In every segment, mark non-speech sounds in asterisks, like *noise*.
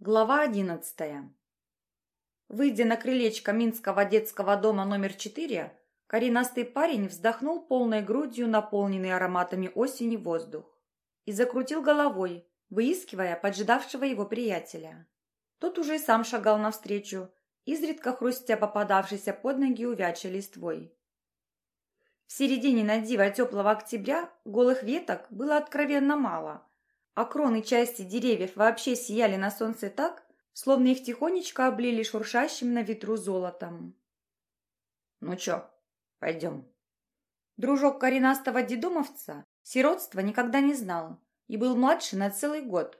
Глава одиннадцатая. Выйдя на крылечко Минского детского дома номер четыре, коренастый парень вздохнул полной грудью наполненный ароматами осени воздух и закрутил головой, выискивая поджидавшего его приятеля. Тот уже и сам шагал навстречу, изредка хрустя попадавшейся под ноги увядшей листвой. В середине надива теплого октября голых веток было откровенно мало – а кроны части деревьев вообще сияли на солнце так, словно их тихонечко облили шуршащим на ветру золотом. «Ну чё, пойдем?» Дружок коренастого дедомовца сиротства никогда не знал и был младше на целый год,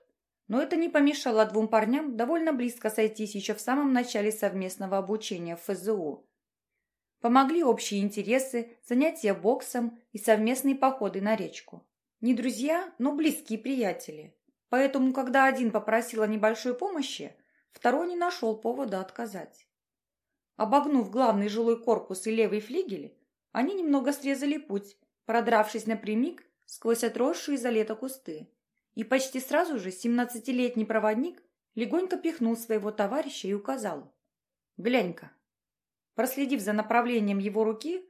но это не помешало двум парням довольно близко сойтись еще в самом начале совместного обучения в ФЗУ. Помогли общие интересы, занятия боксом и совместные походы на речку. Не друзья, но близкие приятели. Поэтому, когда один попросил о небольшой помощи, второй не нашел повода отказать. Обогнув главный жилой корпус и левый флигель, они немного срезали путь, продравшись напрямик сквозь отросшие за лето кусты. И почти сразу же семнадцатилетний проводник легонько пихнул своего товарища и указал. «Глянь-ка». Проследив за направлением его руки,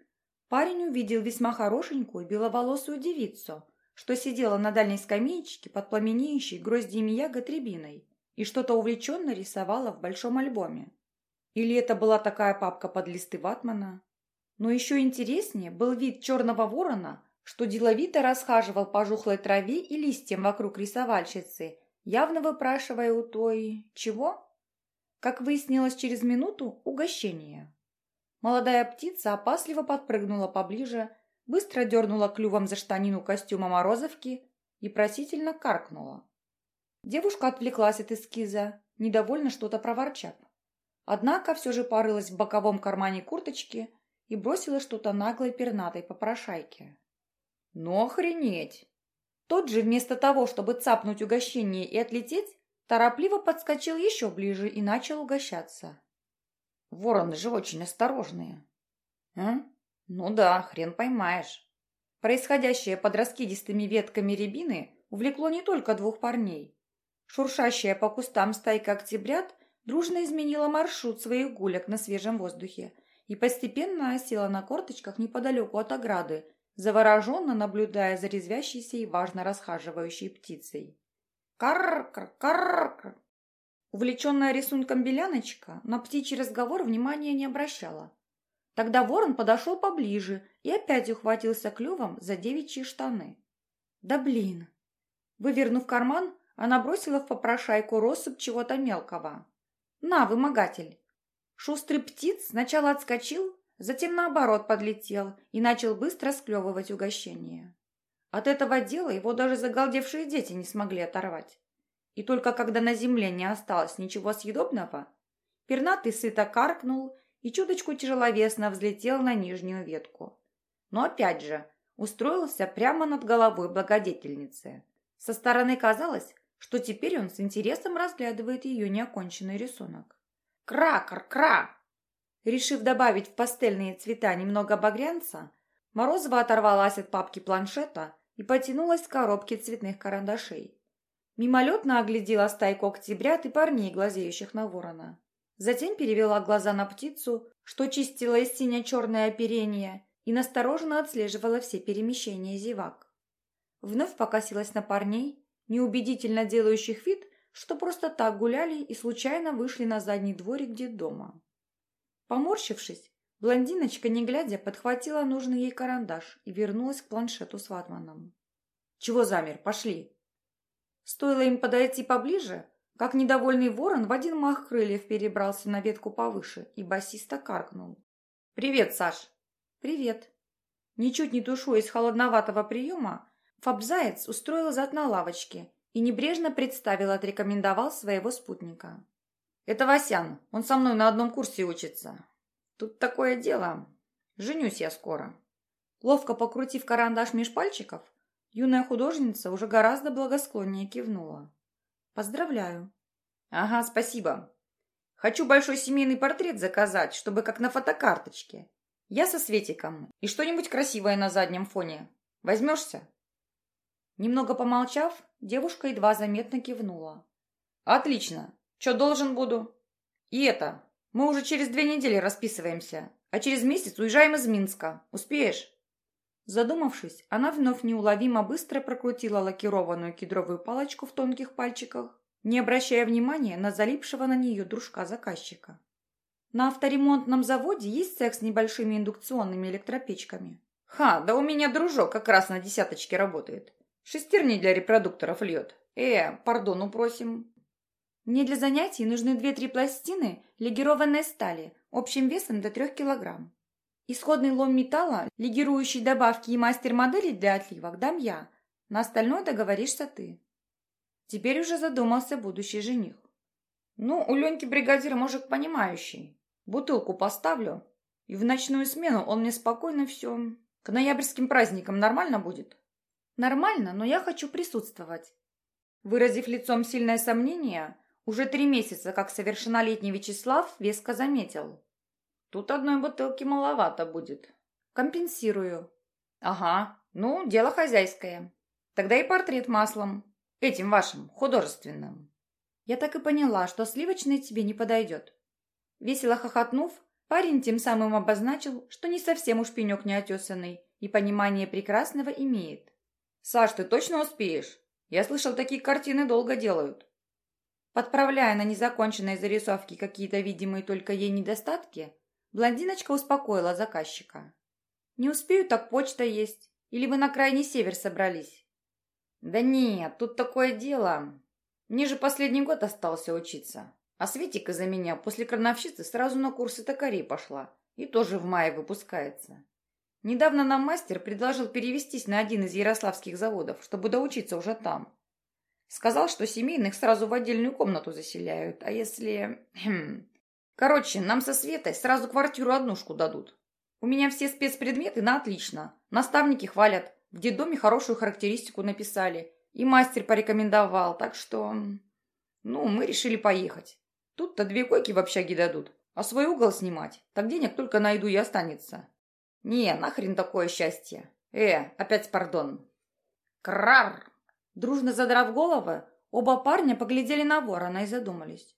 парень увидел весьма хорошенькую беловолосую девицу – что сидела на дальней скамеечке под пламенеющей гроздьями ягод рябиной и что-то увлеченно рисовала в большом альбоме. Или это была такая папка под листы ватмана? Но еще интереснее был вид черного ворона, что деловито расхаживал по жухлой траве и листьям вокруг рисовальщицы, явно выпрашивая у той... чего? Как выяснилось через минуту, угощение. Молодая птица опасливо подпрыгнула поближе, быстро дернула клювом за штанину костюма Морозовки и просительно каркнула. Девушка отвлеклась от эскиза, недовольно что-то проворчав. Однако все же порылась в боковом кармане курточки и бросила что-то наглой пернатой попрошайке. «Ну охренеть!» Тот же вместо того, чтобы цапнуть угощение и отлететь, торопливо подскочил еще ближе и начал угощаться. Вороны же очень осторожные. А? Ну да, хрен поймаешь. Происходящее под раскидистыми ветками рябины увлекло не только двух парней. Шуршащая по кустам стайка октябрят дружно изменила маршрут своих гулек на свежем воздухе и постепенно осела на корточках неподалеку от ограды, завороженно наблюдая за резвящейся и важно расхаживающей птицей. Карр-карр-карр! Увлеченная рисунком беляночка на птичий разговор внимания не обращала. Тогда ворон подошел поближе и опять ухватился клювом за девичьи штаны. «Да блин!» Вывернув карман, она бросила в попрошайку россыпь чего-то мелкого. «На, вымогатель!» Шустрый птиц сначала отскочил, затем наоборот подлетел и начал быстро склевывать угощение. От этого дела его даже загалдевшие дети не смогли оторвать. И только когда на земле не осталось ничего съедобного, пернатый сыто каркнул и чуточку тяжеловесно взлетел на нижнюю ветку. Но опять же, устроился прямо над головой благодетельницы. Со стороны казалось, что теперь он с интересом разглядывает ее неоконченный рисунок. «Кра-кр-кра!» Решив добавить в пастельные цвета немного багрянца, Морозова оторвалась от папки планшета и потянулась к коробке цветных карандашей. Мимолетно оглядела стайку октябрят и парней, глазеющих на ворона. Затем перевела глаза на птицу, что чистила из сине-черное оперение и настороженно отслеживала все перемещения зевак. Вновь покосилась на парней, неубедительно делающих вид, что просто так гуляли и случайно вышли на задний дворик детдома. Поморщившись, блондиночка, не глядя, подхватила нужный ей карандаш и вернулась к планшету с ватманом. «Чего замер? Пошли!» Стоило им подойти поближе, как недовольный ворон в один мах крыльев перебрался на ветку повыше и басисто каркнул. «Привет, Саш!» «Привет!» Ничуть не тушуясь холодноватого приема, Фабзаец устроил зад на лавочке и небрежно представил, отрекомендовал своего спутника. «Это Васян, он со мной на одном курсе учится. Тут такое дело. Женюсь я скоро». Ловко покрутив карандаш меж пальчиков, юная художница уже гораздо благосклоннее кивнула. Поздравляю. Ага, спасибо. Хочу большой семейный портрет заказать, чтобы как на фотокарточке. Я со Светиком. И что-нибудь красивое на заднем фоне. Возьмешься? Немного помолчав, девушка едва заметно кивнула. Отлично. Че должен буду? И это, мы уже через две недели расписываемся, а через месяц уезжаем из Минска. Успеешь? Задумавшись, она вновь неуловимо быстро прокрутила лакированную кедровую палочку в тонких пальчиках, не обращая внимания на залипшего на нее дружка-заказчика. На авторемонтном заводе есть секс с небольшими индукционными электропечками. Ха, да у меня дружок как раз на десяточке работает. Шестерни для репродукторов льет. Э, пардон, упросим. Мне для занятий нужны две-три пластины легированной стали общим весом до трех килограмм. Исходный лом металла, легирующий добавки и мастер модели для отливок дам я. На остальное договоришься ты. Теперь уже задумался будущий жених. Ну, у Леньки бригадир мужик понимающий. Бутылку поставлю, и в ночную смену он мне спокойно все... К ноябрьским праздникам нормально будет? Нормально, но я хочу присутствовать. Выразив лицом сильное сомнение, уже три месяца, как совершеннолетний Вячеслав веско заметил. Тут одной бутылки маловато будет. Компенсирую. Ага, ну, дело хозяйское. Тогда и портрет маслом. Этим вашим, художественным. Я так и поняла, что сливочный тебе не подойдет. Весело хохотнув, парень тем самым обозначил, что не совсем уж пенек неотесанный и понимание прекрасного имеет. «Саш, ты точно успеешь? Я слышал, такие картины долго делают». Подправляя на незаконченной зарисовке какие-то видимые только ей недостатки, Блондиночка успокоила заказчика. «Не успею, так почта есть. Или вы на крайний север собрались?» «Да нет, тут такое дело. Мне же последний год остался учиться. А Светик из-за меня после крановщицы сразу на курсы токарей пошла. И тоже в мае выпускается. Недавно нам мастер предложил перевестись на один из ярославских заводов, чтобы доучиться уже там. Сказал, что семейных сразу в отдельную комнату заселяют, а если... *clears throat* Хм, Короче, нам со Светой сразу квартиру-однушку дадут. У меня все спецпредметы на отлично. Наставники хвалят. В детдоме хорошую характеристику написали. И мастер порекомендовал, так что... Ну, мы решили поехать. Тут-то две койки в общаге дадут. А свой угол снимать, так денег только найду и останется. Не, нахрен такое счастье. Э, опять пардон. Крар! Дружно задрав головы, оба парня поглядели на ворона и задумались.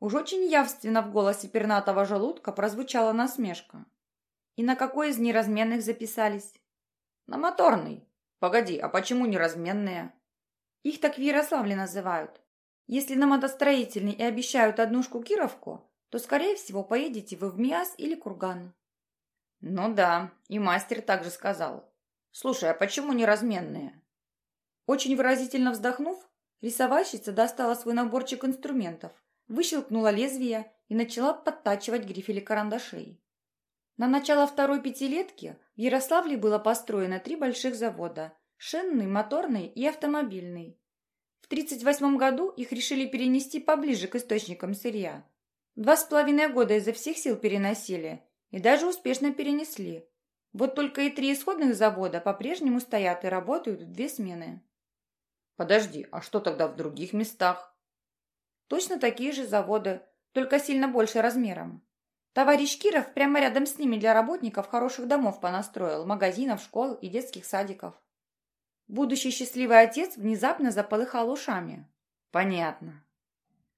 Уж очень явственно в голосе пернатого желудка прозвучала насмешка. «И на какой из неразменных записались?» «На моторный. Погоди, а почему неразменные?» «Их так в Ярославле называют. Если на мотостроительный и обещают однушку Кировку, то, скорее всего, поедете вы в Миас или Курган». «Ну да, и мастер также сказал. Слушай, а почему неразменные?» Очень выразительно вздохнув, рисовальщица достала свой наборчик инструментов – выщелкнула лезвие и начала подтачивать грифели карандашей. На начало второй пятилетки в Ярославле было построено три больших завода – шинный, моторный и автомобильный. В 1938 году их решили перенести поближе к источникам сырья. Два с половиной года изо всех сил переносили и даже успешно перенесли. Вот только и три исходных завода по-прежнему стоят и работают в две смены. Подожди, а что тогда в других местах? Точно такие же заводы, только сильно больше размером. Товарищ Киров прямо рядом с ними для работников хороших домов понастроил, магазинов, школ и детских садиков. Будущий счастливый отец внезапно заполыхал ушами. Понятно.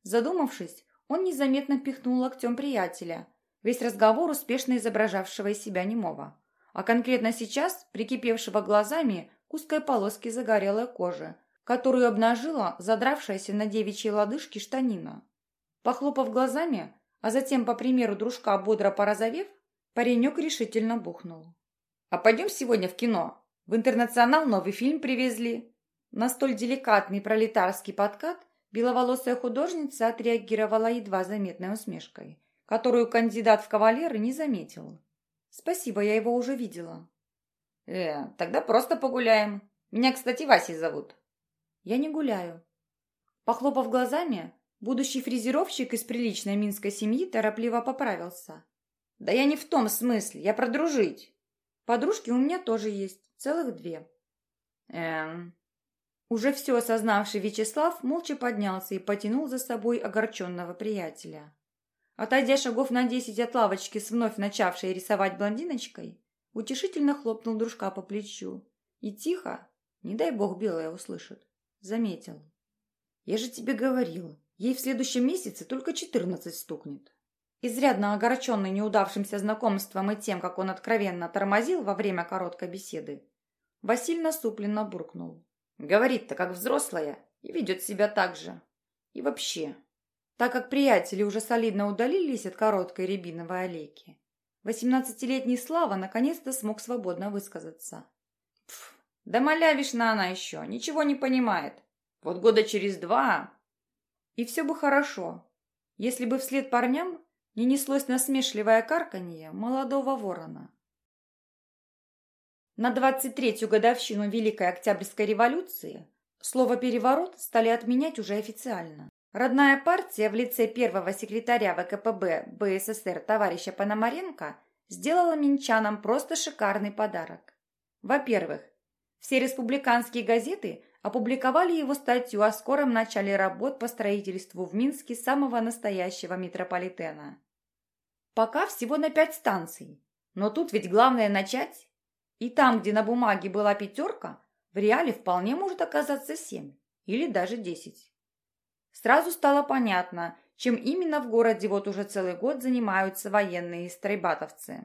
Задумавшись, он незаметно пихнул локтем приятеля, весь разговор успешно изображавшего из себя немого, а конкретно сейчас прикипевшего глазами к узкой полоске загорелой кожи, которую обнажила задравшаяся на девичьей лодыжке штанина. Похлопав глазами, а затем, по примеру дружка, бодро порозовев, паренек решительно бухнул. «А пойдем сегодня в кино? В интернационал новый фильм привезли». На столь деликатный пролетарский подкат беловолосая художница отреагировала едва заметной усмешкой, которую кандидат в кавалеры не заметил. «Спасибо, я его уже видела». «Э, тогда просто погуляем. Меня, кстати, Васей зовут». Я не гуляю. Похлопав глазами, будущий фрезеровщик из приличной минской семьи торопливо поправился. Да я не в том смысле, я про дружить. Подружки у меня тоже есть, целых две. Эм... Уже все осознавший Вячеслав молча поднялся и потянул за собой огорченного приятеля. Отойдя шагов на десять от лавочки с вновь начавшей рисовать блондиночкой, утешительно хлопнул дружка по плечу и тихо, не дай бог белая услышит, заметил. «Я же тебе говорил, Ей в следующем месяце только четырнадцать стукнет. Изрядно огорченный неудавшимся знакомством и тем, как он откровенно тормозил во время короткой беседы, Василь насупленно буркнул. Говорит-то как взрослая и ведет себя так же. И вообще, так как приятели уже солидно удалились от короткой рябиновой аллейки, восемнадцатилетний Слава наконец-то смог свободно высказаться. Да малявишна она еще, ничего не понимает. Вот года через два... И все бы хорошо, если бы вслед парням не неслось насмешливое карканье молодого ворона. На 23-ю годовщину Великой Октябрьской революции слово «переворот» стали отменять уже официально. Родная партия в лице первого секретаря ВКПБ БССР товарища Пономаренко сделала минчанам просто шикарный подарок. Во-первых, все республиканские газеты опубликовали его статью о скором начале работ по строительству в Минске самого настоящего метрополитена. Пока всего на пять станций, но тут ведь главное начать. И там, где на бумаге была пятерка, в реале вполне может оказаться семь или даже десять. Сразу стало понятно, чем именно в городе вот уже целый год занимаются военные стройбатовцы.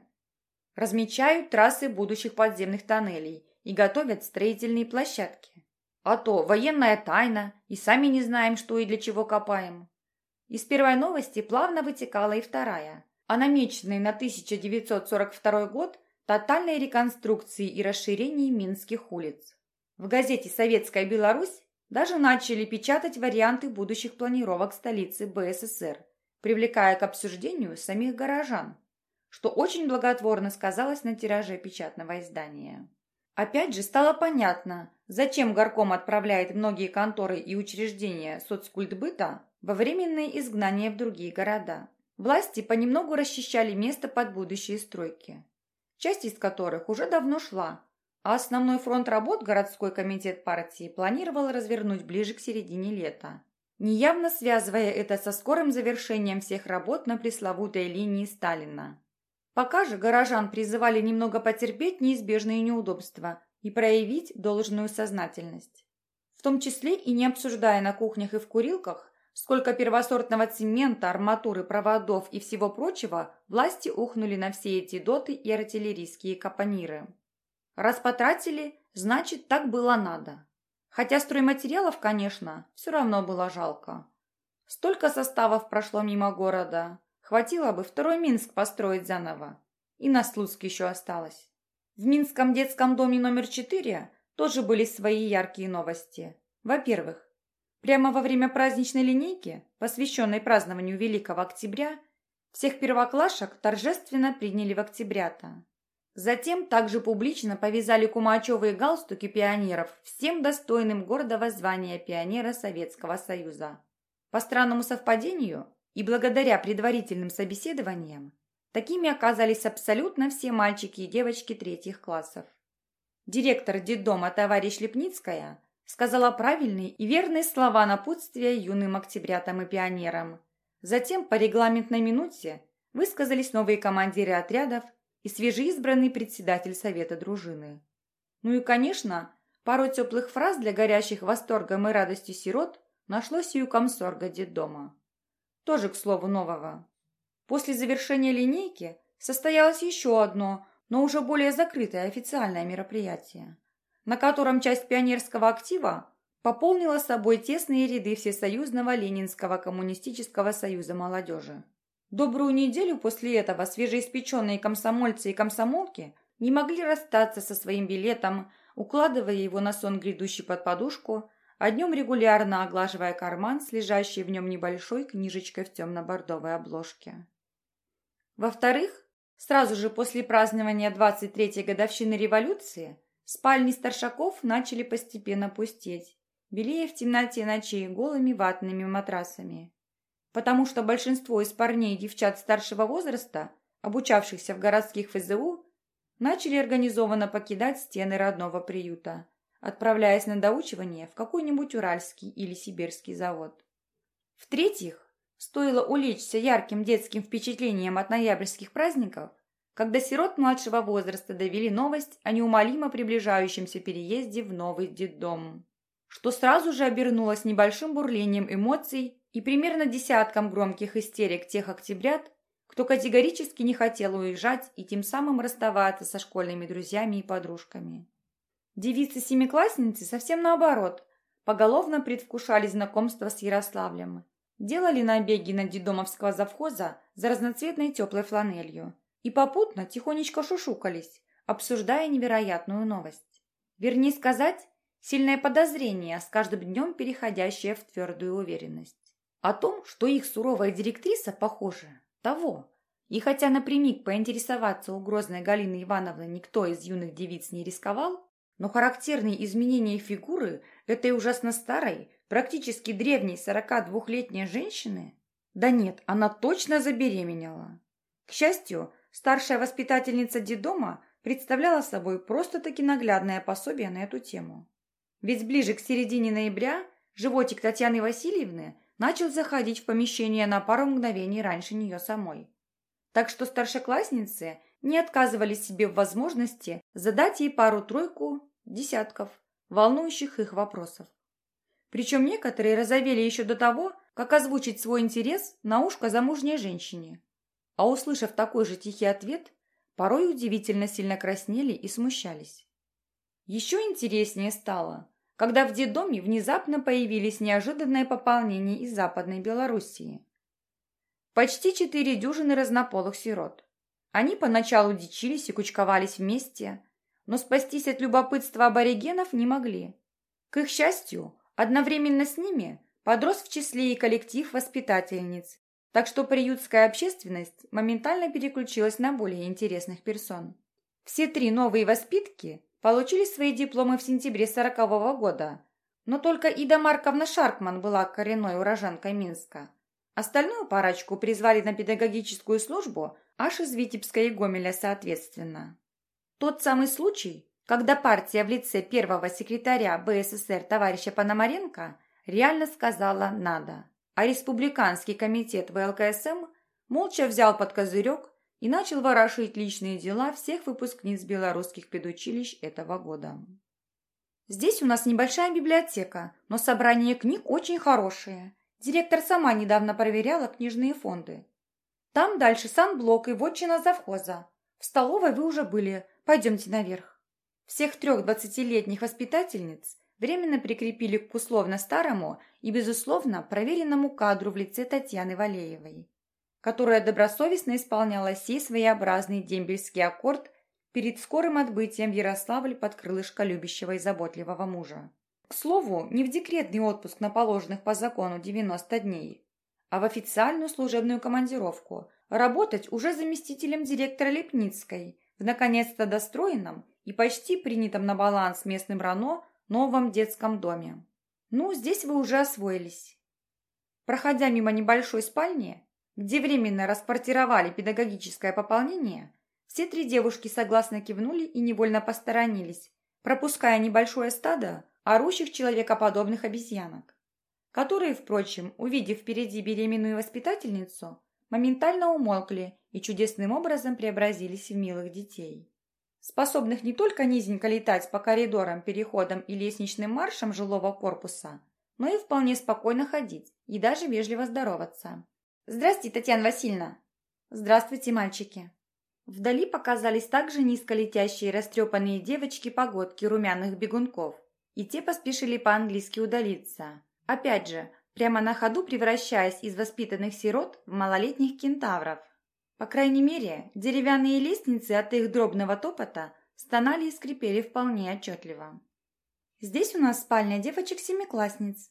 Размечают трассы будущих подземных тоннелей и готовят строительные площадки. А то военная тайна, и сами не знаем, что и для чего копаем. Из первой новости плавно вытекала и вторая. О намеченной на 1942 год тотальной реконструкции и расширении Минских улиц. В газете «Советская Беларусь» даже начали печатать варианты будущих планировок столицы БССР, привлекая к обсуждению самих горожан, что очень благотворно сказалось на тираже печатного издания. Опять же стало понятно, зачем горком отправляет многие конторы и учреждения соцкультбыта во временное изгнание в другие города. Власти понемногу расчищали место под будущие стройки, часть из которых уже давно шла, а основной фронт работ городской комитет партии планировал развернуть ближе к середине лета, неявно связывая это со скорым завершением всех работ на пресловутой линии Сталина. Пока же горожан призывали немного потерпеть неизбежные неудобства и проявить должную сознательность. В том числе и не обсуждая на кухнях и в курилках, сколько первосортного цемента, арматуры, проводов и всего прочего власти ухнули на все эти доты и артиллерийские капониры. Раз потратили, значит, так было надо. Хотя стройматериалов, конечно, все равно было жалко. Столько составов прошло мимо города, Хватило бы второй Минск построить заново. И на Слуцк еще осталось. В Минском детском доме номер 4 тоже были свои яркие новости. Во-первых, прямо во время праздничной линейки, посвященной празднованию Великого Октября, всех первоклашек торжественно приняли в октябрята. Затем также публично повязали кумачевые галстуки пионеров всем достойным гордого звания пионера Советского Союза. По странному совпадению, и благодаря предварительным собеседованиям, такими оказались абсолютно все мальчики и девочки третьих классов. Директор детдома товарищ Лепницкая сказала правильные и верные слова напутствия юным октябрятам и пионерам. Затем по регламентной минуте высказались новые командиры отрядов и свежеизбранный председатель совета дружины. Ну и, конечно, пару теплых фраз для горящих восторгом и радостью сирот нашлось и у комсорга детдома. Тоже, к слову, нового. После завершения линейки состоялось еще одно, но уже более закрытое официальное мероприятие, на котором часть пионерского актива пополнила собой тесные ряды Всесоюзного Ленинского коммунистического союза молодежи. Добрую неделю после этого свежеиспеченные комсомольцы и комсомолки не могли расстаться со своим билетом, укладывая его на сон грядущий под подушку а днем регулярно оглаживая карман с лежащей в нем небольшой книжечкой в темно-бордовой обложке. Во-вторых, сразу же после празднования 23-й годовщины революции спальни старшаков начали постепенно пустеть, белее в темноте ночей голыми ватными матрасами. Потому что большинство из парней и девчат старшего возраста, обучавшихся в городских ФЗУ, начали организованно покидать стены родного приюта – отправляясь на доучивание в какой-нибудь уральский или сибирский завод. В-третьих, стоило улечься ярким детским впечатлением от ноябрьских праздников, когда сирот младшего возраста довели новость о неумолимо приближающемся переезде в новый детдом, что сразу же обернулось небольшим бурлением эмоций и примерно десятком громких истерик тех октябрят, кто категорически не хотел уезжать и тем самым расставаться со школьными друзьями и подружками. Девицы-семиклассницы совсем наоборот, поголовно предвкушали знакомство с Ярославлем, делали набеги на дедомовского завхоза за разноцветной теплой фланелью и попутно тихонечко шушукались, обсуждая невероятную новость. Вернее сказать, сильное подозрение, с каждым днем переходящее в твердую уверенность. О том, что их суровая директриса, похоже, того. И хотя напрямик поинтересоваться у грозной Галины Ивановны никто из юных девиц не рисковал, но характерные изменения фигуры этой ужасно старой, практически древней 42-летней женщины? Да нет, она точно забеременела. К счастью, старшая воспитательница детдома представляла собой просто-таки наглядное пособие на эту тему. Ведь ближе к середине ноября животик Татьяны Васильевны начал заходить в помещение на пару мгновений раньше нее самой. Так что старшеклассницы не отказывали себе в возможности задать ей пару-тройку десятков волнующих их вопросов. Причем некоторые разовели еще до того, как озвучить свой интерес на ушко замужней женщине. А услышав такой же тихий ответ, порой удивительно сильно краснели и смущались. Еще интереснее стало, когда в детдоме внезапно появились неожиданные пополнения из Западной Белоруссии. Почти четыре дюжины разнополых сирот. Они поначалу дичились и кучковались вместе, но спастись от любопытства аборигенов не могли. К их счастью, одновременно с ними подрос в числе и коллектив воспитательниц, так что приютская общественность моментально переключилась на более интересных персон. Все три новые воспитки получили свои дипломы в сентябре сорокового года, но только Ида Марковна Шаркман была коренной уроженкой Минска. Остальную парочку призвали на педагогическую службу аж из Витебска и Гомеля соответственно. Тот самый случай, когда партия в лице первого секретаря БССР товарища Пономаренко реально сказала «надо», а республиканский комитет ВЛКСМ молча взял под козырек и начал ворошить личные дела всех выпускниц белорусских педучилищ этого года. Здесь у нас небольшая библиотека, но собрание книг очень хорошее. Директор сама недавно проверяла книжные фонды. Там дальше санблок и вотчина завхоза. В столовой вы уже были, пойдемте наверх. Всех трех двадцатилетних воспитательниц временно прикрепили к условно старому и, безусловно, проверенному кадру в лице Татьяны Валеевой которая добросовестно исполняла сей своеобразный дембельский аккорд перед скорым отбытием в Ярославль под крылышко любящего и заботливого мужа. К слову, не в декретный отпуск на положенных по закону 90 дней, а в официальную служебную командировку, работать уже заместителем директора Лепницкой в наконец-то достроенном и почти принятом на баланс местным РАНО новом детском доме. Ну, здесь вы уже освоились. Проходя мимо небольшой спальни, где временно расквартировали педагогическое пополнение, все три девушки согласно кивнули и невольно посторонились, пропуская небольшое стадо орущих человекоподобных обезьянок, которые, впрочем, увидев впереди беременную воспитательницу, моментально умолкли и чудесным образом преобразились в милых детей, способных не только низенько летать по коридорам, переходам и лестничным маршам жилого корпуса, но и вполне спокойно ходить и даже вежливо здороваться. «Здрасте, Татьяна Васильевна!» «Здравствуйте, мальчики!» Вдали показались также низко летящие растрепанные девочки-погодки румяных бегунков, и те поспешили по-английски удалиться. Опять же, прямо на ходу превращаясь из воспитанных сирот в малолетних кентавров. По крайней мере, деревянные лестницы от их дробного топота стонали и скрипели вполне отчетливо. Здесь у нас спальня девочек-семиклассниц.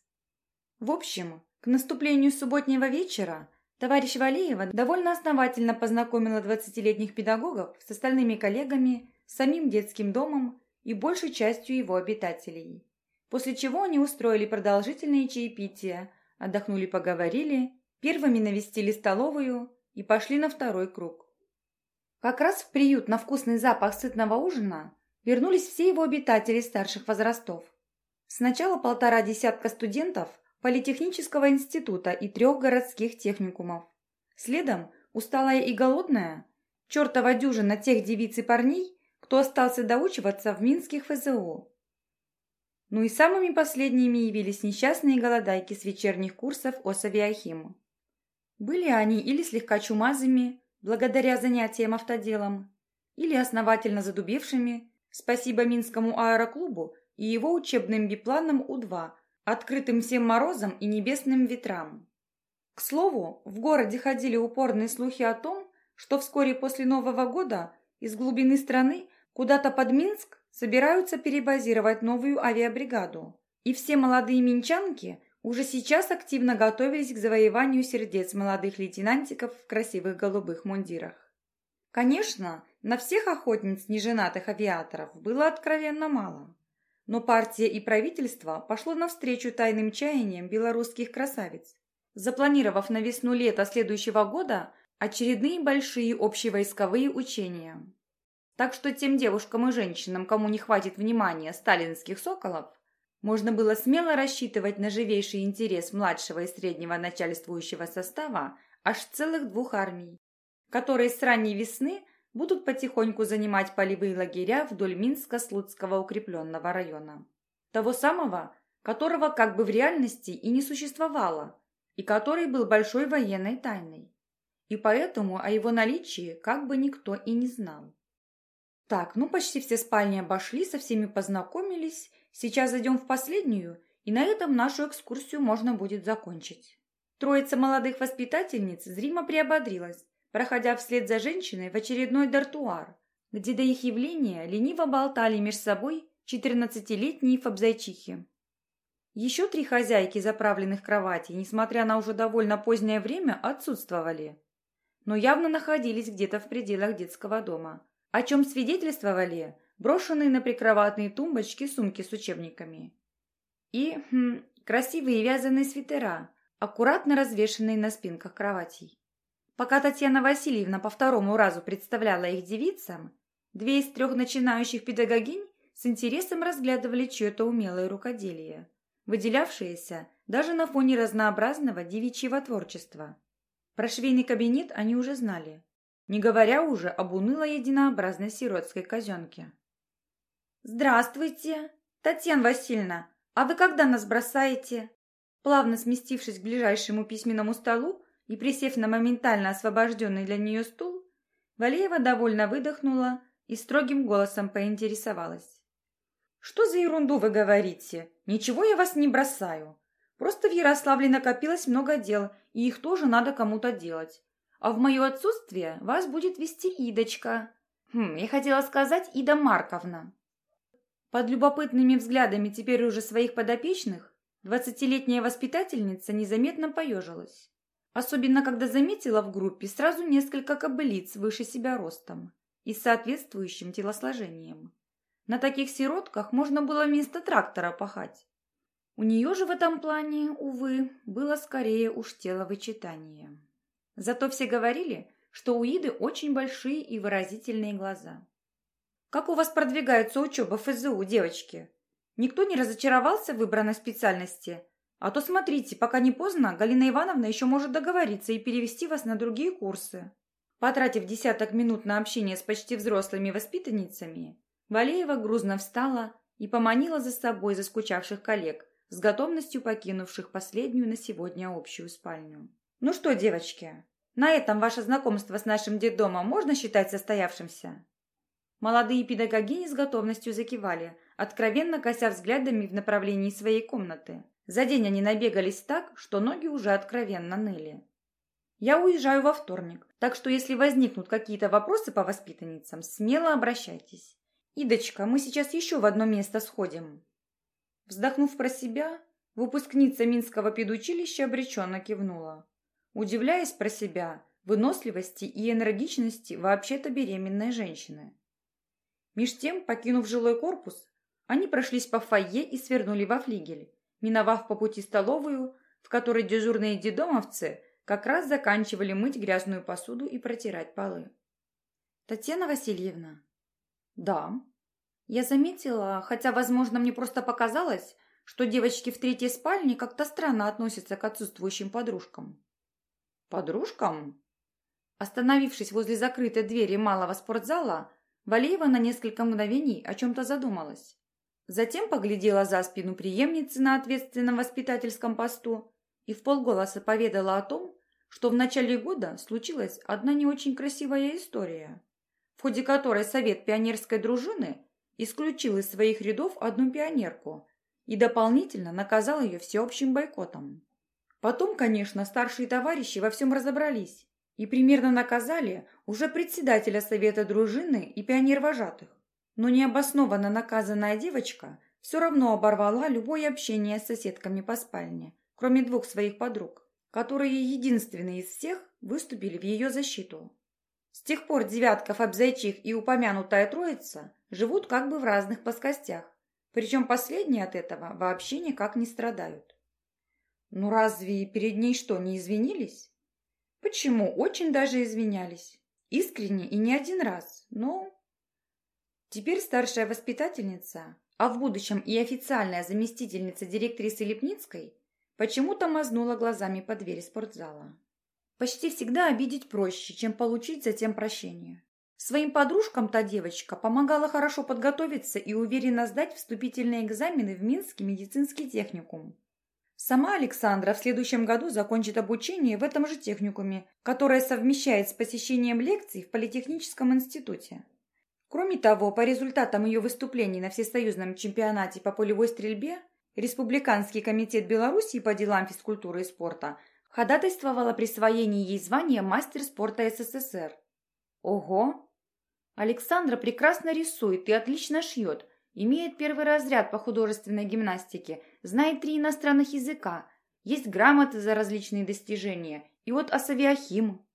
В общем, к наступлению субботнего вечера Товарищ Валеева довольно основательно познакомила 20-летних педагогов с остальными коллегами, самим детским домом и большей частью его обитателей. После чего они устроили продолжительные чаепития, отдохнули-поговорили, первыми навестили столовую и пошли на второй круг. Как раз в приют на вкусный запах сытного ужина вернулись все его обитатели старших возрастов. Сначала полтора десятка студентов – Политехнического института и трех городских техникумов. Следом, усталая и голодная, чертова дюжина тех девиц и парней, кто остался доучиваться в минских ФЗО. Ну и самыми последними явились несчастные голодайки с вечерних курсов Осавиахиму. Были они или слегка чумазыми, благодаря занятиям автоделом, или основательно задубевшими, спасибо Минскому аэроклубу и его учебным бипланам У-2, открытым всем морозам и небесным ветрам. К слову, в городе ходили упорные слухи о том, что вскоре после Нового года из глубины страны куда-то под Минск собираются перебазировать новую авиабригаду. И все молодые минчанки уже сейчас активно готовились к завоеванию сердец молодых лейтенантиков в красивых голубых мундирах. Конечно, на всех охотниц неженатых авиаторов было откровенно мало. Но партия и правительство пошло навстречу тайным чаяниям белорусских красавиц, запланировав на весну-лето следующего года очередные большие общевойсковые учения. Так что тем девушкам и женщинам, кому не хватит внимания сталинских соколов, можно было смело рассчитывать на живейший интерес младшего и среднего начальствующего состава аж целых двух армий, которые с ранней весны будут потихоньку занимать полевые лагеря вдоль Минска-Слуцкого укрепленного района. Того самого, которого как бы в реальности и не существовало, и который был большой военной тайной. И поэтому о его наличии как бы никто и не знал. Так, ну почти все спальни обошли, со всеми познакомились. Сейчас зайдем в последнюю, и на этом нашу экскурсию можно будет закончить. Троица молодых воспитательниц зримо приободрилась, проходя вслед за женщиной в очередной дартуар, где до их явления лениво болтали между собой четырнадцатилетние фабзайчихи. Еще три хозяйки заправленных кроватей, несмотря на уже довольно позднее время, отсутствовали, но явно находились где-то в пределах детского дома, о чем свидетельствовали брошенные на прикроватные тумбочки сумки с учебниками и хм, красивые вязаные свитера, аккуратно развешенные на спинках кроватей. Пока Татьяна Васильевна по второму разу представляла их девицам, две из трех начинающих педагогинь с интересом разглядывали чье-то умелое рукоделие, выделявшееся даже на фоне разнообразного девичьего творчества. Про швейный кабинет они уже знали, не говоря уже об унылой единообразной сиротской казенке. «Здравствуйте, Татьяна Васильевна, а вы когда нас бросаете?» Плавно сместившись к ближайшему письменному столу, и, присев на моментально освобожденный для нее стул, Валеева довольно выдохнула и строгим голосом поинтересовалась. «Что за ерунду вы говорите? Ничего я вас не бросаю. Просто в Ярославле накопилось много дел, и их тоже надо кому-то делать. А в мое отсутствие вас будет вести Идочка. Хм, я хотела сказать Ида Марковна». Под любопытными взглядами теперь уже своих подопечных двадцатилетняя воспитательница незаметно поежилась. Особенно, когда заметила в группе сразу несколько кобылиц выше себя ростом и с соответствующим телосложением. На таких сиротках можно было вместо трактора пахать. У нее же в этом плане, увы, было скорее уж теловычитание. Зато все говорили, что у Иды очень большие и выразительные глаза. «Как у вас продвигается учеба в ФЗУ, девочки? Никто не разочаровался в выбранной специальности? А то смотрите, пока не поздно, Галина Ивановна еще может договориться и перевести вас на другие курсы. Потратив десяток минут на общение с почти взрослыми воспитанницами, Валеева грузно встала и поманила за собой заскучавших коллег, с готовностью покинувших последнюю на сегодня общую спальню. «Ну что, девочки, на этом ваше знакомство с нашим детдомом можно считать состоявшимся?» Молодые педагогини с готовностью закивали, откровенно кося взглядами в направлении своей комнаты. За день они набегались так, что ноги уже откровенно ныли. Я уезжаю во вторник, так что если возникнут какие-то вопросы по воспитанницам, смело обращайтесь. Идочка, мы сейчас еще в одно место сходим. Вздохнув про себя, выпускница Минского педучилища обреченно кивнула, удивляясь про себя выносливости и энергичности вообще-то беременной женщины. Меж тем, покинув жилой корпус, они прошлись по фойе и свернули во флигель, миновав по пути столовую, в которой дежурные дедомовцы как раз заканчивали мыть грязную посуду и протирать полы. «Татьяна Васильевна?» «Да». Я заметила, хотя, возможно, мне просто показалось, что девочки в третьей спальне как-то странно относятся к отсутствующим подружкам. «Подружкам?» Остановившись возле закрытой двери малого спортзала, Валеева на несколько мгновений о чем-то задумалась. Затем поглядела за спину преемницы на ответственном воспитательском посту и в полголоса поведала о том, что в начале года случилась одна не очень красивая история, в ходе которой совет пионерской дружины исключил из своих рядов одну пионерку и дополнительно наказал ее всеобщим бойкотом. Потом, конечно, старшие товарищи во всем разобрались и примерно наказали уже председателя совета дружины и пионер-вожатых. Но необоснованно наказанная девочка все равно оборвала любое общение с соседками по спальне, кроме двух своих подруг, которые единственные из всех выступили в ее защиту. С тех пор Девятков, Обзайчих и упомянутая троица живут как бы в разных плоскостях, причем последние от этого вообще никак не страдают. Ну разве перед ней что, не извинились? Почему? Очень даже извинялись. Искренне и не один раз, но Теперь старшая воспитательница, а в будущем и официальная заместительница директрисы Лепницкой, почему-то мазнула глазами по двери спортзала. Почти всегда обидеть проще, чем получить затем прощение. Своим подружкам та девочка помогала хорошо подготовиться и уверенно сдать вступительные экзамены в Минский медицинский техникум. Сама Александра в следующем году закончит обучение в этом же техникуме, которое совмещает с посещением лекций в Политехническом институте. Кроме того, по результатам ее выступлений на всесоюзном чемпионате по полевой стрельбе Республиканский комитет Белоруссии по делам физкультуры и спорта ходатайствовал о присвоении ей звания мастер спорта СССР. Ого! Александра прекрасно рисует и отлично шьет, имеет первый разряд по художественной гимнастике, знает три иностранных языка, есть грамоты за различные достижения, и вот Асавиахим.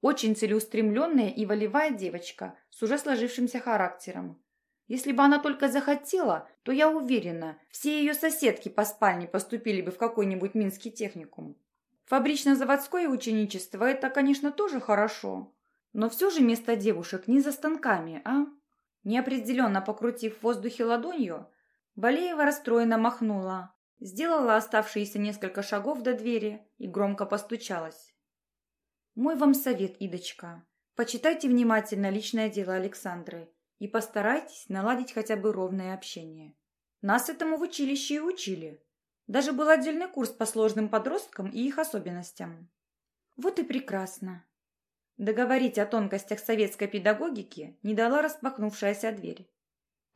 Очень целеустремленная и волевая девочка с уже сложившимся характером. Если бы она только захотела, то я уверена, все ее соседки по спальне поступили бы в какой-нибудь минский техникум. Фабрично-заводское ученичество – это, конечно, тоже хорошо. Но все же место девушек не за станками, а? Неопределенно покрутив в воздухе ладонью, Валеева расстроенно махнула, сделала оставшиеся несколько шагов до двери и громко постучалась. Мой вам совет, Идочка. Почитайте внимательно личное дело Александры и постарайтесь наладить хотя бы ровное общение. Нас этому в училище и учили. Даже был отдельный курс по сложным подросткам и их особенностям. Вот и прекрасно. Договорить о тонкостях советской педагогики не дала распахнувшаяся дверь.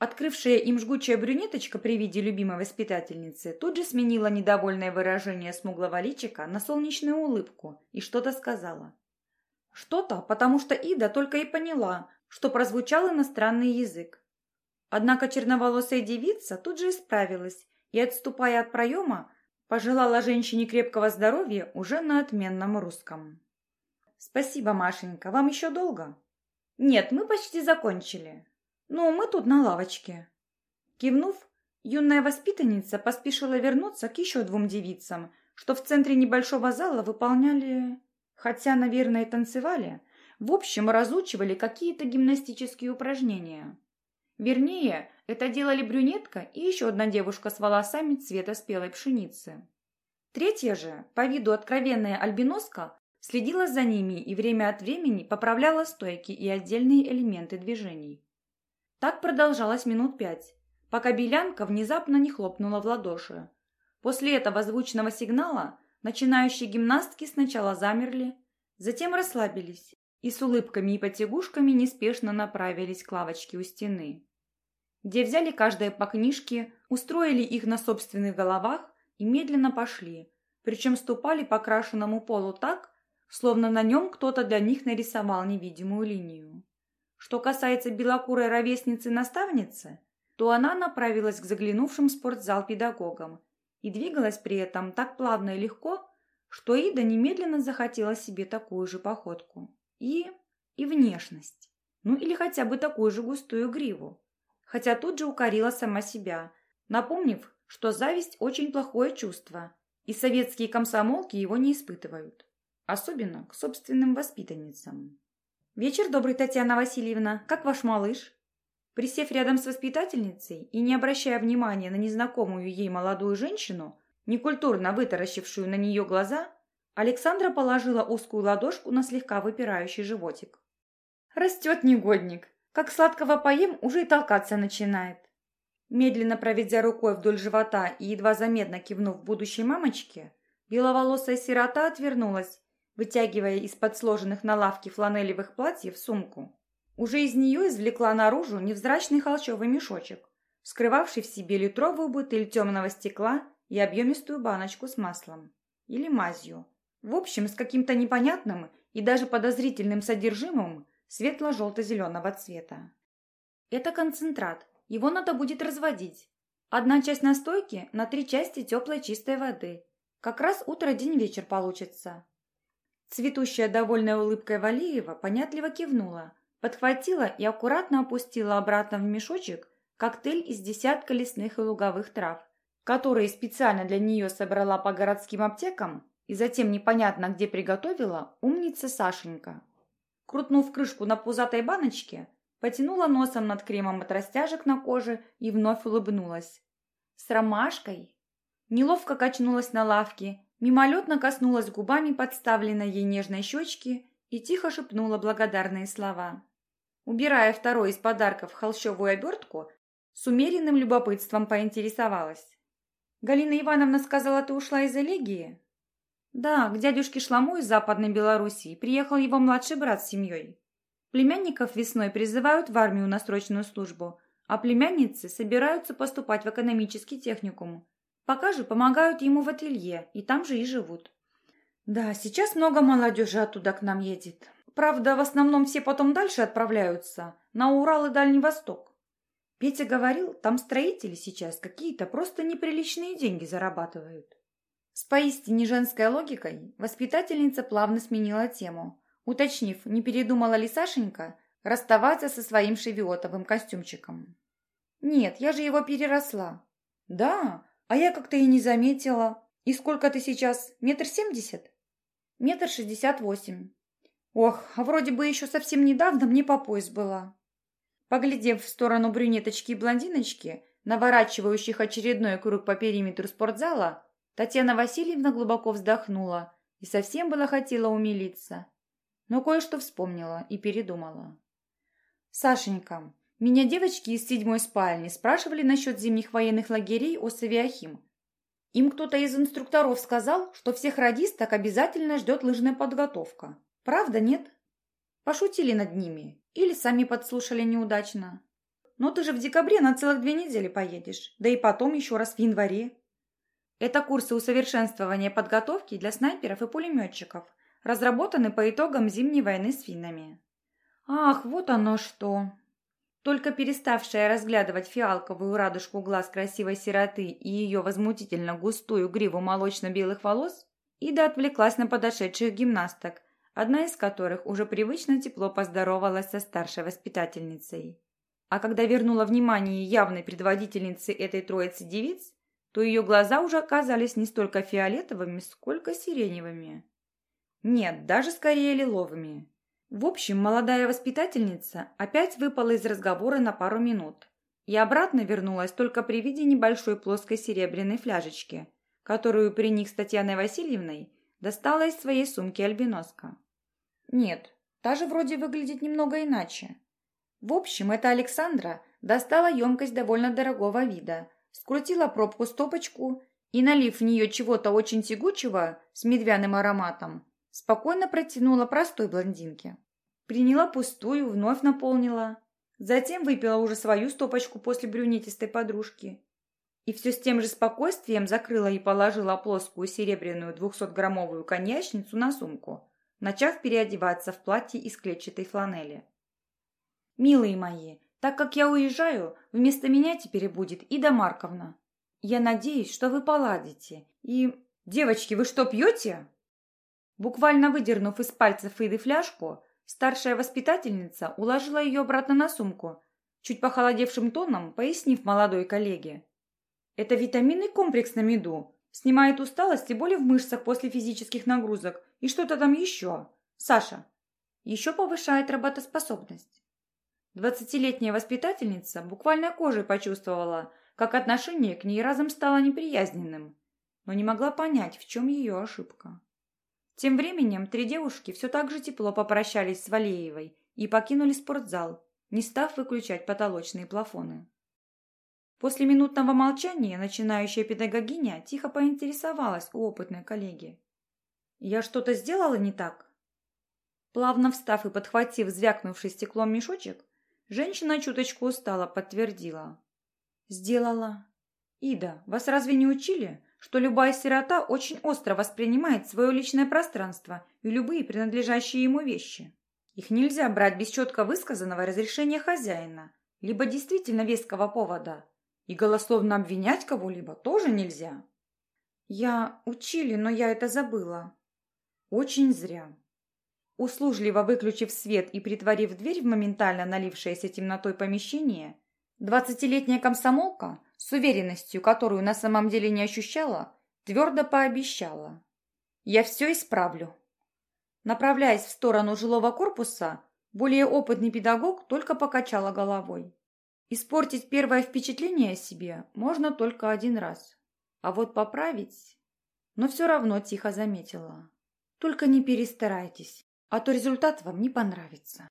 Открывшая им жгучая брюнеточка при виде любимой воспитательницы тут же сменила недовольное выражение смуглого личика на солнечную улыбку и что-то сказала. Что-то, потому что Ида только и поняла, что прозвучал иностранный язык. Однако черноволосая девица тут же исправилась и, отступая от проема, пожелала женщине крепкого здоровья уже на отменном русском. «Спасибо, Машенька. Вам еще долго?» «Нет, мы почти закончили. «Ну, мы тут на лавочке». Кивнув, юная воспитанница поспешила вернуться к еще двум девицам, что в центре небольшого зала выполняли, хотя, наверное, танцевали, в общем, разучивали какие-то гимнастические упражнения. Вернее, это делали брюнетка и еще одна девушка с волосами цвета спелой пшеницы. Третья же, по виду откровенная альбиноска, следила за ними и время от времени поправляла стойки и отдельные элементы движений. Так продолжалось минут пять, пока Белянка внезапно не хлопнула в ладоши. После этого звучного сигнала начинающие гимнастки сначала замерли, затем расслабились и с улыбками и потягушками неспешно направились к лавочке у стены, где взяли каждое по книжке, устроили их на собственных головах и медленно пошли, причем ступали по крашенному полу так, словно на нем кто-то для них нарисовал невидимую линию. Что касается белокурой ровесницы-наставницы, то она направилась к заглянувшим в спортзал педагогам и двигалась при этом так плавно и легко, что Ида немедленно захотела себе такую же походку. И... и внешность. Ну или хотя бы такую же густую гриву. Хотя тут же укорила сама себя, напомнив, что зависть очень плохое чувство, и советские комсомолки его не испытывают. Особенно к собственным воспитанницам. «Вечер добрый, Татьяна Васильевна. Как ваш малыш?» Присев рядом с воспитательницей и не обращая внимания на незнакомую ей молодую женщину, некультурно вытаращившую на нее глаза, Александра положила узкую ладошку на слегка выпирающий животик. «Растет негодник. Как сладкого поем, уже и толкаться начинает». Медленно проведя рукой вдоль живота и едва заметно кивнув будущей мамочке, беловолосая сирота отвернулась, вытягивая из-под сложенных на лавке фланелевых платьев сумку. Уже из нее извлекла наружу невзрачный холщовый мешочек, скрывавший в себе литровую бутыль темного стекла и объемистую баночку с маслом. Или мазью. В общем, с каким-то непонятным и даже подозрительным содержимым светло-желто-зеленого цвета. Это концентрат, его надо будет разводить. Одна часть настойки на три части теплой чистой воды. Как раз утро-день вечер получится. Цветущая довольная улыбкой Валиева понятливо кивнула, подхватила и аккуратно опустила обратно в мешочек коктейль из десятка лесных и луговых трав, которые специально для нее собрала по городским аптекам и затем непонятно где приготовила умница Сашенька. Крутнув крышку на пузатой баночке, потянула носом над кремом от растяжек на коже и вновь улыбнулась. С ромашкой? Неловко качнулась на лавке, мимолетно коснулась губами подставленной ей нежной щечки и тихо шепнула благодарные слова. Убирая второй из подарков холщовую обертку, с умеренным любопытством поинтересовалась. «Галина Ивановна сказала, ты ушла из Элегии?» «Да, к дядюшке Шламу из Западной Белоруссии приехал его младший брат с семьей. Племянников весной призывают в армию на срочную службу, а племянницы собираются поступать в экономический техникум. Пока же помогают ему в ателье, и там же и живут. Да, сейчас много молодежи оттуда к нам едет. Правда, в основном все потом дальше отправляются, на Урал и Дальний Восток. Петя говорил, там строители сейчас какие-то просто неприличные деньги зарабатывают. С поистине женской логикой воспитательница плавно сменила тему, уточнив, не передумала ли Сашенька расставаться со своим шевиотовым костюмчиком. «Нет, я же его переросла». «Да? А я как-то и не заметила. И сколько ты сейчас? Метр семьдесят?» «Метр шестьдесят восемь». «Ох, а вроде бы еще совсем недавно мне по пояс была». Поглядев в сторону брюнеточки и блондиночки, наворачивающих очередной круг по периметру спортзала, Татьяна Васильевна глубоко вздохнула и совсем было хотела умилиться но кое-что вспомнила и передумала. «Сашенька, меня девочки из седьмой спальни спрашивали насчет зимних военных лагерей Осавиахим. Им кто-то из инструкторов сказал, что всех радисток обязательно ждет лыжная подготовка. Правда, нет? Пошутили над ними или сами подслушали неудачно? Но ты же в декабре на целых две недели поедешь, да и потом еще раз в январе. Это курсы усовершенствования подготовки для снайперов и пулеметчиков – разработаны по итогам Зимней войны с финнами. Ах, вот оно что! Только переставшая разглядывать фиалковую радужку глаз красивой сироты и ее возмутительно густую гриву молочно-белых волос, Ида отвлеклась на подошедших гимнасток, одна из которых уже привычно тепло поздоровалась со старшей воспитательницей. А когда вернула внимание явной предводительницы этой троицы девиц, то ее глаза уже оказались не столько фиолетовыми, сколько сиреневыми. Нет, даже скорее лиловыми. В общем, молодая воспитательница опять выпала из разговора на пару минут и обратно вернулась только при виде небольшой плоской серебряной фляжечки, которую при них с Татьяной Васильевной достала из своей сумки альбиноска. Нет, та же вроде выглядит немного иначе. В общем, эта Александра достала емкость довольно дорогого вида, скрутила пробку-стопочку и, налив в нее чего-то очень тягучего с медвяным ароматом, Спокойно протянула простой блондинке. Приняла пустую, вновь наполнила. Затем выпила уже свою стопочку после брюнетистой подружки. И все с тем же спокойствием закрыла и положила плоскую серебряную двухсотграммовую коньячницу на сумку, начав переодеваться в платье из клетчатой фланели. «Милые мои, так как я уезжаю, вместо меня теперь будет Ида Марковна. Я надеюсь, что вы поладите. И... Девочки, вы что, пьете?» Буквально выдернув из пальцев Иды фляжку, старшая воспитательница уложила ее обратно на сумку, чуть похолодевшим тоном пояснив молодой коллеге. «Это витаминный комплекс на меду. Снимает усталость и боли в мышцах после физических нагрузок. И что-то там еще. Саша. Еще повышает работоспособность». Двадцатилетняя воспитательница буквально кожей почувствовала, как отношение к ней разом стало неприязненным, но не могла понять, в чем ее ошибка. Тем временем три девушки все так же тепло попрощались с Валеевой и покинули спортзал, не став выключать потолочные плафоны. После минутного молчания начинающая педагогиня тихо поинтересовалась у опытной коллеги. «Я что-то сделала не так?» Плавно встав и подхватив звякнувший стеклом мешочек, женщина чуточку устала подтвердила. «Сделала. Ида, вас разве не учили, что любая сирота очень остро воспринимает свое личное пространство и любые принадлежащие ему вещи? Их нельзя брать без четко высказанного разрешения хозяина, либо действительно веского повода, и голословно обвинять кого-либо тоже нельзя. Я учили, но я это забыла. Очень зря. Услужливо выключив свет и притворив дверь в моментально налившееся темнотой помещение, двадцатилетняя комсомолка, с уверенностью, которую на самом деле не ощущала, твердо пообещала. «Я все исправлю». Направляясь в сторону жилого корпуса, более опытный педагог только покачала головой. Испортить первое впечатление о себе можно только один раз. А вот поправить... Но все равно тихо заметила. Только не перестарайтесь, а то результат вам не понравится.